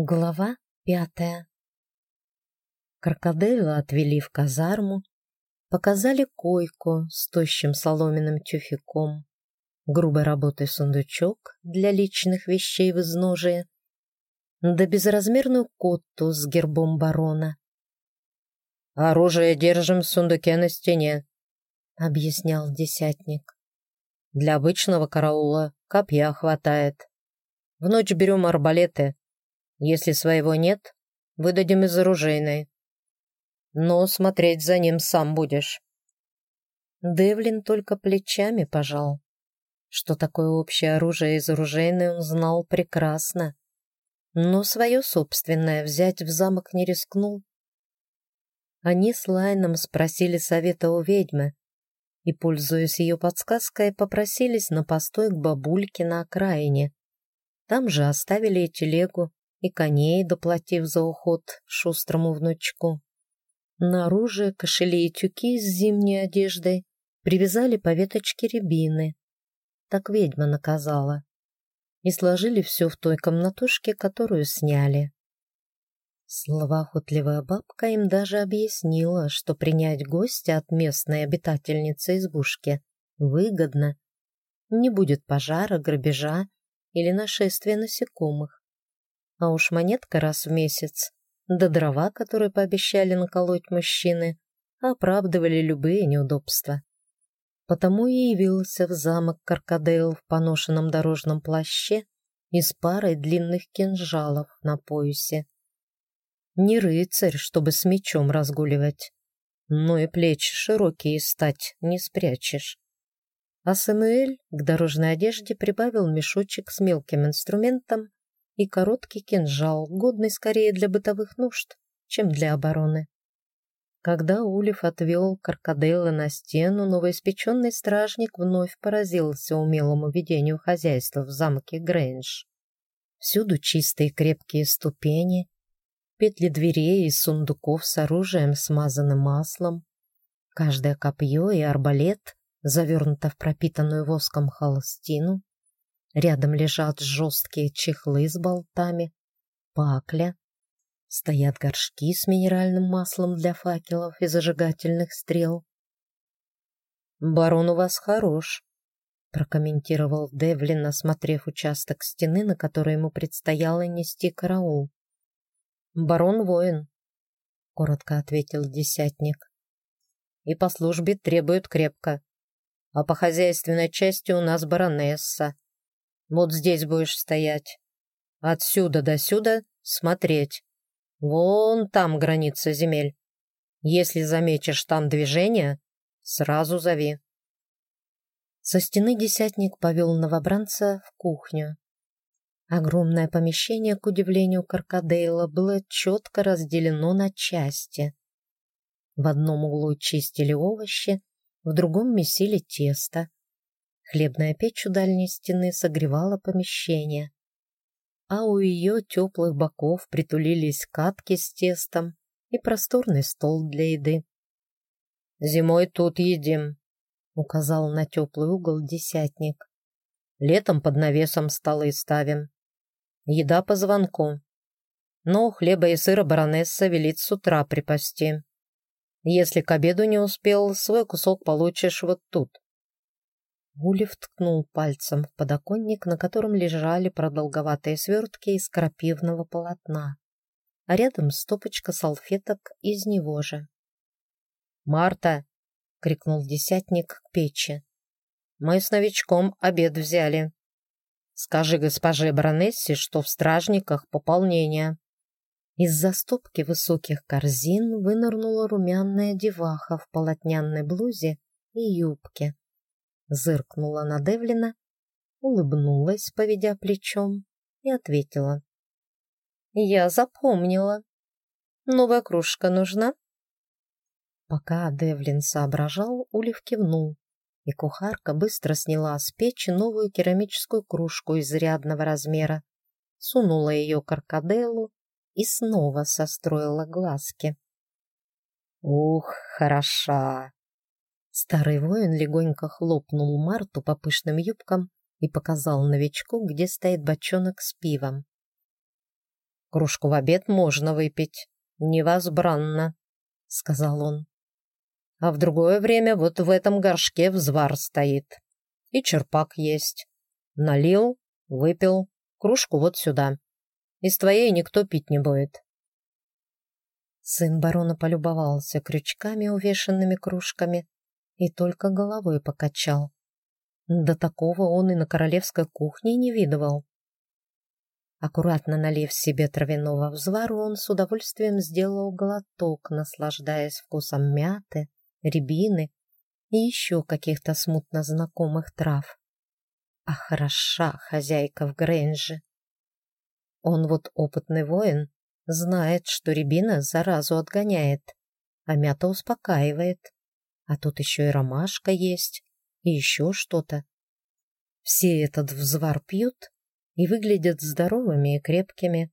Глава пятая Крокодила отвели в казарму, показали койку с тощим соломенным тюфяком, грубой работы сундучок для личных вещей в изножие, да безразмерную котту с гербом барона. «Оружие держим в сундуке на стене», — объяснял десятник. «Для обычного караула копья хватает. В ночь берем арбалеты, если своего нет, выдадим из оружейной. Но смотреть за ним сам будешь. Девлин только плечами пожал. Что такое общее оружие из оружейной он знал прекрасно. Но свое собственное взять в замок не рискнул. Они с Лайном спросили совета у ведьмы и, пользуясь ее подсказкой, попросились на постой к бабульке на окраине. Там же оставили и телегу, и коней, доплатив за уход шустрому внучку. На оружие, кошели и тюки с зимней одеждой привязали по веточке рябины. Так ведьма наказала. И сложили все в той комнатушке, которую сняли. Словоохотливая бабка им даже объяснила, что принять гостя от местной обитательницы избушки выгодно. Не будет пожара, грабежа или нашествия насекомых. А уж монетка раз в месяц, да дрова, которые пообещали наколоть мужчины, оправдывали любые неудобства. Потому и явился в замок Каркадейл в поношенном дорожном плаще и с парой длинных кинжалов на поясе. Не рыцарь, чтобы с мечом разгуливать, но и плечи широкие стать не спрячешь. А Самуэль к дорожной одежде прибавил мешочек с мелким инструментом и короткий кинжал, годный скорее для бытовых нужд, чем для обороны. Когда Улиф отвел Каркаделла на стену, новоиспеченный стражник вновь поразился умелому ведению хозяйства в замке Грэндж. Всюду чистые крепкие ступени, петли дверей и сундуков с оружием, смазанным маслом. Каждое копье и арбалет завернуто в пропитанную воском холстину, Рядом лежат жесткие чехлы с болтами, пакля. Стоят горшки с минеральным маслом для факелов и зажигательных стрел. «Барон у вас хорош», — прокомментировал Девлин, осмотрев участок стены, на который ему предстояло нести караул. «Барон воин», — коротко ответил десятник. «И по службе требует крепко, а по хозяйственной части у нас баронесса. Вот здесь будешь стоять. Отсюда до сюда смотреть. Вон там граница земель. Если заметишь там движение, сразу зови. Со стены десятник повел новобранца в кухню. Огромное помещение, к удивлению Каркадейла, было четко разделено на части. В одном углу чистили овощи, в другом месили тесто, Хлебная печь у дальней стены согревала помещение, а у ее теплых боков притулились катки с тестом и просторный стол для еды. «Зимой тут едим», — указал на теплый угол десятник. «Летом под навесом столы ставим. Еда по звонку. Но хлеба и сыра баронесса велит с утра припасти. Если к обеду не успел, свой кусок получишь вот тут». Гулев ткнул пальцем в подоконник, на котором лежали продолговатые свертки из крапивного полотна, а рядом стопочка салфеток из него же. «Марта!» — крикнул десятник к печи. «Мы с новичком обед взяли. Скажи госпоже баронессе, что в стражниках пополнение». Из-за стопки высоких корзин вынырнула румяная деваха в полотняной блузе и юбке зыркнула на Девлина, улыбнулась, поведя плечом, и ответила. «Я запомнила. Новая кружка нужна?» Пока Девлин соображал, Улив кивнул, и кухарка быстро сняла с печи новую керамическую кружку изрядного размера, сунула ее к аркаделу и снова состроила глазки. «Ух, хороша!» Старый воин легонько хлопнул Марту по пышным юбкам и показал новичку, где стоит бочонок с пивом. Кружку в обед можно выпить, невозбранно, — сказал он. А в другое время вот в этом горшке взвар стоит. И черпак есть. Налил, выпил, кружку вот сюда. Из твоей никто пить не будет. Сын барона полюбовался крючками, увешанными кружками, и только головой покачал. До такого он и на королевской кухне не видывал. Аккуратно налив себе травяного взвару, он с удовольствием сделал глоток, наслаждаясь вкусом мяты, рябины и еще каких-то смутно знакомых трав. А хороша хозяйка в Грэнже. Он вот опытный воин, знает, что рябина заразу отгоняет, а мята успокаивает. А тут еще и ромашка есть, и еще что-то. Все этот взвар пьют и выглядят здоровыми и крепкими.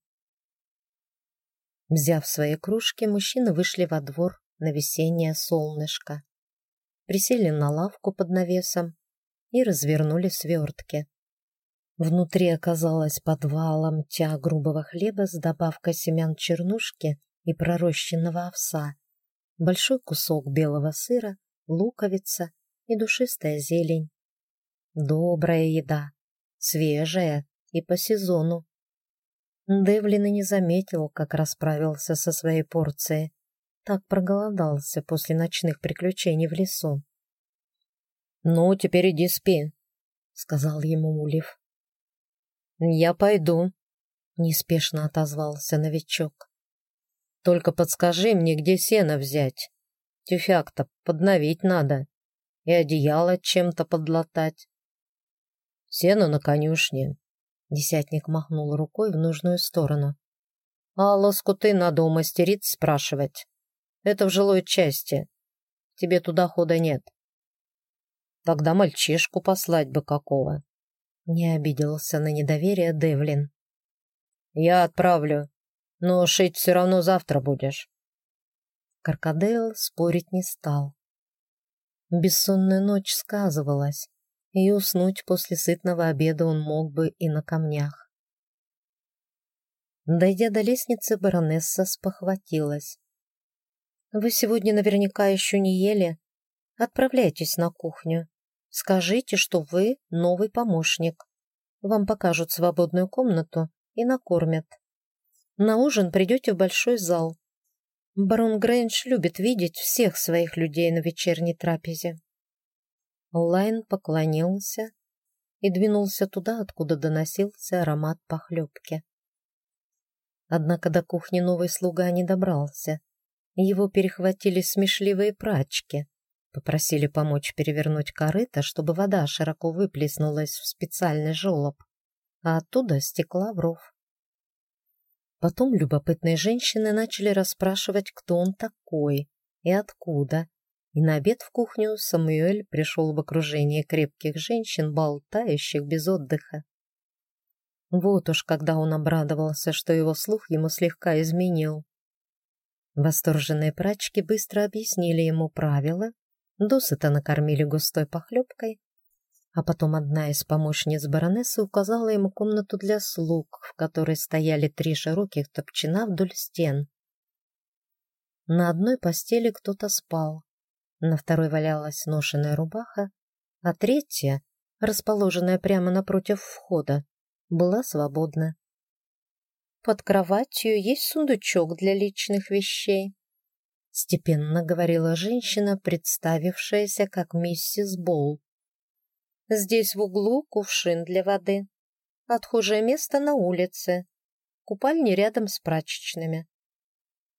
Взяв свои кружки, мужчины вышли во двор на весеннее солнышко. Присели на лавку под навесом и развернули свертки. Внутри оказалось подвалом тя грубого хлеба с добавкой семян чернушки и пророщенного овса, большой кусок белого сыра, луковица и душистая зелень. Добрая еда, свежая и по сезону. Девлин и не заметил, как расправился со своей порцией. Так проголодался после ночных приключений в лесу. «Ну, теперь иди спи», — сказал ему Улив. «Я пойду», — неспешно отозвался новичок. «Только подскажи мне, где сено взять. Тюфяк-то подновить надо и одеяло чем-то подлатать». «Сено на конюшне, Десятник махнул рукой в нужную сторону. «А лоскуты надо у мастериц спрашивать. Это в жилой части. Тебе туда хода нет». «Тогда мальчишку послать бы какого». Не обиделся на недоверие Девлин. «Я отправлю, но шить все равно завтра будешь». Каркадейл спорить не стал. Бессонная ночь сказывалась и уснуть после сытного обеда он мог бы и на камнях. Дойдя до лестницы, баронесса спохватилась. «Вы сегодня наверняка еще не ели. Отправляйтесь на кухню. Скажите, что вы новый помощник. Вам покажут свободную комнату и накормят. На ужин придете в большой зал. Барон Грэндж любит видеть всех своих людей на вечерней трапезе. Лайн поклонился и двинулся туда, откуда доносился аромат похлебки. Однако до кухни новый слуга не добрался. Его перехватили смешливые прачки, попросили помочь перевернуть корыто, чтобы вода широко выплеснулась в специальный желоб, а оттуда стекла в ров. Потом любопытные женщины начали расспрашивать, кто он такой и откуда, и на обед в кухню Самуэль пришел в окружении крепких женщин, болтающих без отдыха. Вот уж когда он обрадовался, что его слух ему слегка изменил. Восторженные прачки быстро объяснили ему правила, досыта накормили густой похлебкой, а потом одна из помощниц баронессы указала ему комнату для слуг, в которой стояли три широких топчина вдоль стен. На одной постели кто-то спал, на второй валялась ношеная рубаха, а третья, расположенная прямо напротив входа, была свободна. «Под кроватью есть сундучок для личных вещей», — степенно говорила женщина, представившаяся как миссис Болл. «Здесь в углу кувшин для воды. Отхожее место на улице. Купальни рядом с прачечными.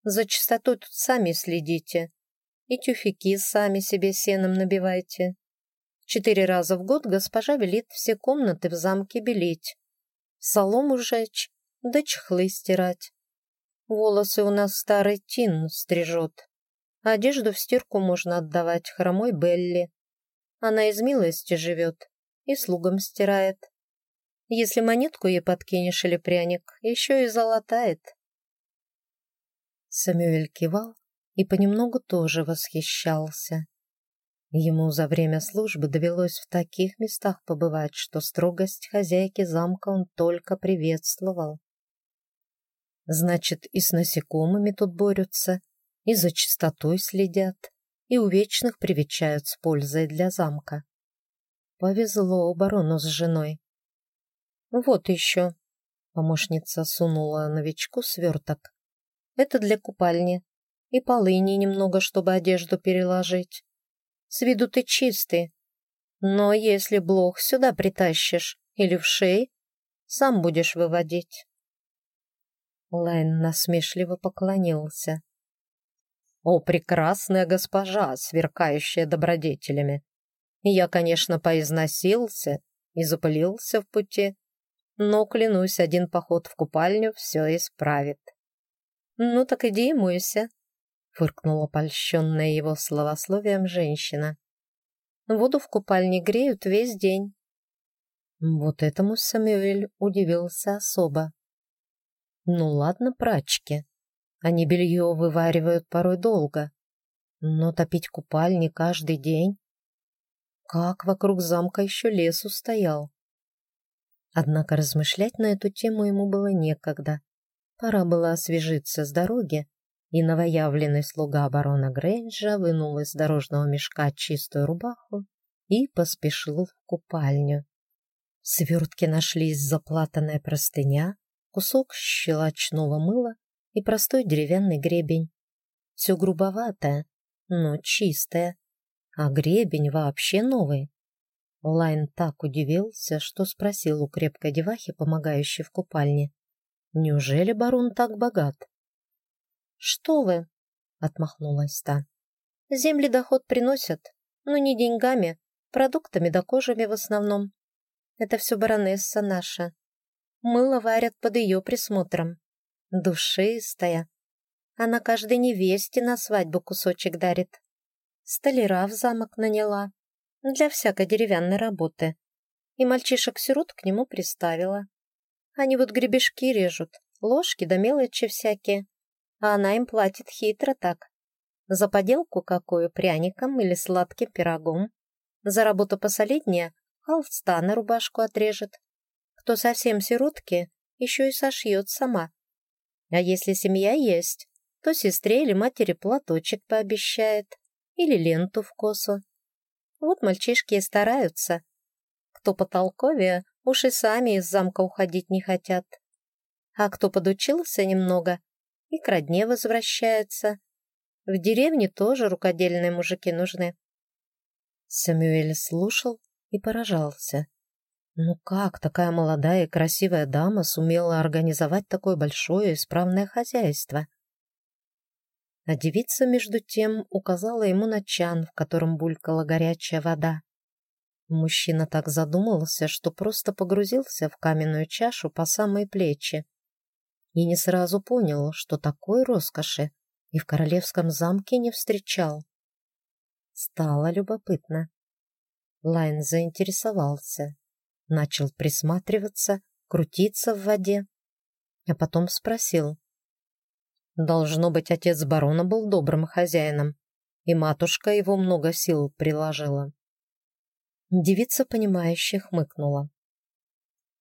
За чистотой тут сами следите. И тюфяки сами себе сеном набивайте. Четыре раза в год госпожа велит все комнаты в замке белить, солому жечь, да чехлы стирать. Волосы у нас старый Тин стрижет. Одежду в стирку можно отдавать хромой Белли. Она из милости живет и слугам стирает. Если монетку ей подкинешь или пряник, еще и золотает. Самюэль кивал, и понемногу тоже восхищался. Ему за время службы довелось в таких местах побывать, что строгость хозяйки замка он только приветствовал. Значит, и с насекомыми тут борются, и за чистотой следят, и у вечных привечают с пользой для замка. Повезло барону с женой. Вот еще. Помощница сунула новичку сверток. Это для купальни. И полыни немного, чтобы одежду переложить. С виду ты чистый. Но если блох сюда притащишь или в шеи, сам будешь выводить. Лайн насмешливо поклонился. «О, прекрасная госпожа, сверкающая добродетелями! Я, конечно, поизносился и запылился в пути, но, клянусь, один поход в купальню все исправит». «Ну так иди и мойся», — фыркнула польщенная его словословием женщина. «Воду в купальне греют весь день». Вот этому Самюэль удивился особо. Ну ладно, прачки. Они белье вываривают порой долго. Но топить купальни каждый день? Как вокруг замка еще лес устоял? Однако размышлять на эту тему ему было некогда. Пора было освежиться с дороги, и новоявленный слуга барона Грейнджа вынул из дорожного мешка чистую рубаху и поспешил в купальню. В свертке нашлись заплатанная простыня, кусок щелочного мыла и простой деревянный гребень. Все грубоватое, но чистое, а гребень вообще новый. Лайн так удивился, что спросил у крепкой девахи, помогающей в купальне. «Неужели барон так богат?» «Что вы?» — отмахнулась та. «Земли доход приносят, но не деньгами, продуктами да кожами в основном. Это все баронесса наша, Мыло варят под ее присмотром. Душистая. Она каждой невесте на свадьбу кусочек дарит. Столяра в замок наняла. Для всякой деревянной работы. И мальчишек-сирот к нему приставила. Они вот гребешки режут, ложки да мелочи всякие. А она им платит хитро так. За поделку какую пряником или сладким пирогом. За работу посолиднее холста на рубашку отрежет кто совсем сиротки, еще и сошьет сама. А если семья есть, то сестре или матери платочек пообещает или ленту в косу. Вот мальчишки и стараются. Кто потолковее, уж и сами из замка уходить не хотят. А кто подучился немного и к родне возвращается. В деревне тоже рукодельные мужики нужны. Самюэль слушал и поражался. Ну как такая молодая и красивая дама сумела организовать такое большое и исправное хозяйство? А девица, между тем, указала ему на чан, в котором булькала горячая вода. Мужчина так задумался, что просто погрузился в каменную чашу по самые плечи и не сразу понял, что такой роскоши и в королевском замке не встречал. Стало любопытно. Лайн заинтересовался начал присматриваться, крутиться в воде, а потом спросил. Должно быть, отец барона был добрым хозяином, и матушка его много сил приложила. Девица, понимающе хмыкнула.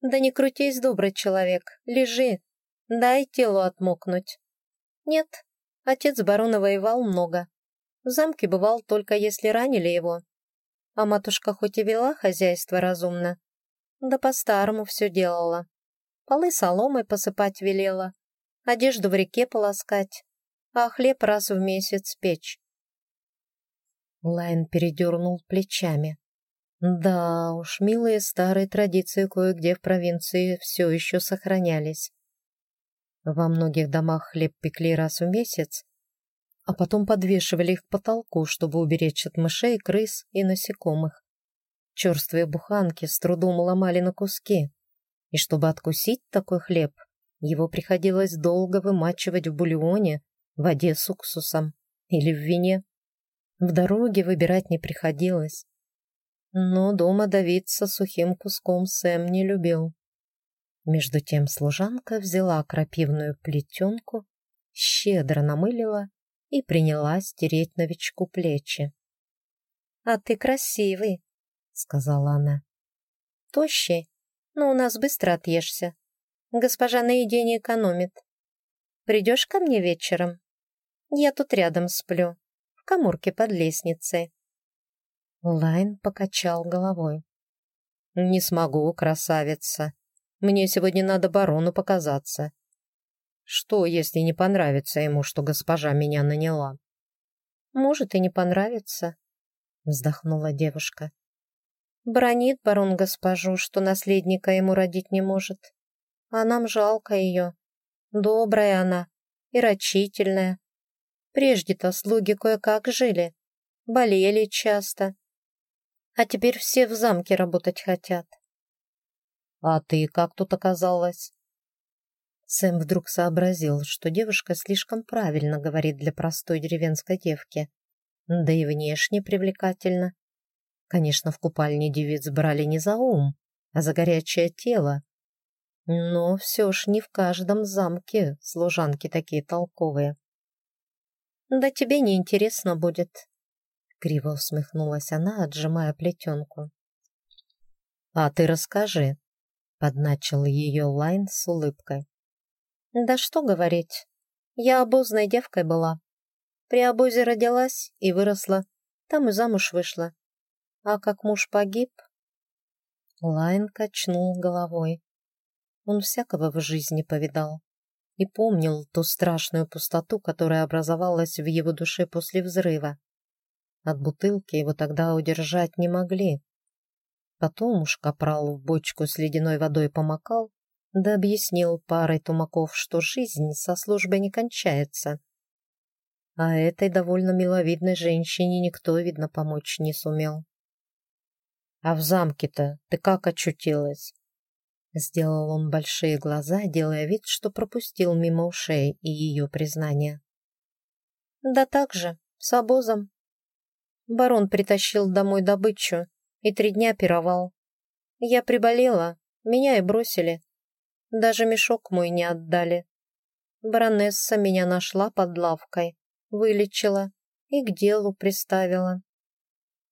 «Да не крутись, добрый человек, лежи, дай телу отмокнуть». «Нет, отец барона воевал много. В замке бывал только если ранили его. А матушка хоть и вела хозяйство разумно, да по-старому все делала. Полы соломой посыпать велела, одежду в реке полоскать, а хлеб раз в месяц печь. Лайн передернул плечами. Да уж, милые старые традиции кое-где в провинции все еще сохранялись. Во многих домах хлеб пекли раз в месяц, а потом подвешивали их к потолку, чтобы уберечь от мышей, крыс и насекомых. Черствые буханки с трудом ломали на куски, и чтобы откусить такой хлеб, его приходилось долго вымачивать в бульоне, воде с уксусом или в вине. В дороге выбирать не приходилось. Но дома давиться сухим куском Сэм не любил. Между тем служанка взяла крапивную плетенку, щедро намылила и принялась тереть новичку плечи. «А ты красивый!» Сказала она. «Тощий, но у нас быстро отъешься. Госпожа на еде не экономит. Придешь ко мне вечером? Я тут рядом сплю, в коморке под лестницей». Лайн покачал головой. «Не смогу, красавица. Мне сегодня надо барону показаться. Что, если не понравится ему, что госпожа меня наняла?» «Может, и не понравится», — вздохнула девушка. «Бронит барон госпожу, что наследника ему родить не может. А нам жалко ее. Добрая она и рачительная. Прежде-то слуги кое-как жили, болели часто, а теперь все в замке работать хотят. А ты как тут оказалась? Сэм вдруг сообразил, что девушка слишком правильно говорит для простой деревенской девки, да и внешне привлекательно. Конечно, в купальне девиц брали не за ум, а за горячее тело. Но все ж не в каждом замке служанки такие толковые. «Да тебе не интересно будет», Криво усмехнулась она, отжимая плетенку. «А ты расскажи», — подначил ее Лайн с улыбкой. «Да что говорить, я обозной девкой была. При обозе родилась и выросла, там и замуж вышла. А как муж погиб...» Лайн качнул головой. Он всякого в жизни повидал и помнил ту страшную пустоту, которая образовалась в его душе после взрыва. От бутылки его тогда удержать не могли. Потом уж капрал в бочку с ледяной водой помакал, да объяснил парой тумаков, что жизнь со службой не кончается. А этой довольно миловидной женщине никто, видно, помочь не сумел. «А в замке-то ты как очутилась?» Сделал он большие глаза, делая вид, что пропустил мимо ушей и ее признание. «Да так же, с обозом. Барон притащил домой добычу и три дня пировал. Я приболела, меня и бросили. Даже мешок мой не отдали. Баронесса меня нашла под лавкой, вылечила и к делу приставила.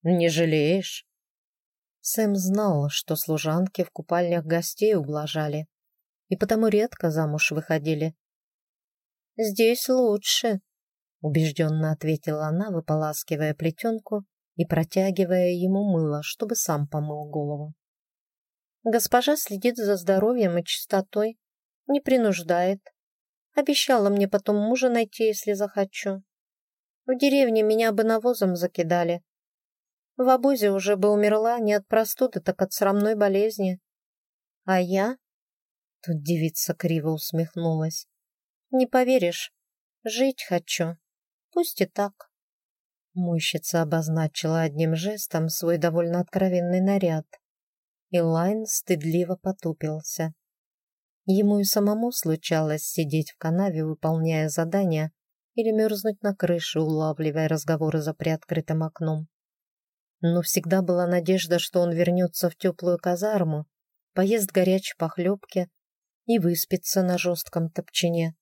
«Не жалеешь?» Сэм знал, что служанки в купальнях гостей ублажали, и потому редко замуж выходили. «Здесь лучше», убежденно ответила она, выполаскивая плетенку и протягивая ему мыло, чтобы сам помыл голову. Госпожа следит за здоровьем и чистотой, не принуждает. Обещала мне потом мужа найти, если захочу. В деревне меня бы навозом закидали. В обозе уже бы умерла не от простуды, так от срамной болезни. А я... Тут девица криво усмехнулась. Не поверишь, жить хочу. Пусть и так. Мойщица обозначила одним жестом свой довольно откровенный наряд. И Лайн стыдливо потупился. Ему и самому случалось сидеть в канаве, выполняя задания, или мерзнуть на крыше, улавливая разговоры за приоткрытым окном. Но всегда была надежда, что он вернется в теплую казарму, поест горячей похлебки и выспится на жестком топчине.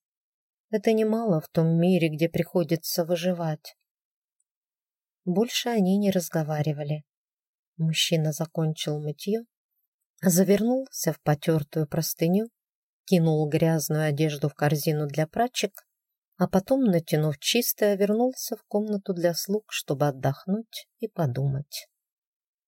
Это немало в том мире, где приходится выживать. Больше они не разговаривали. Мужчина закончил мытье, завернулся в потертую простыню, кинул грязную одежду в корзину для прачек, а потом, натянув чистое, вернулся в комнату для слуг, чтобы отдохнуть и подумать.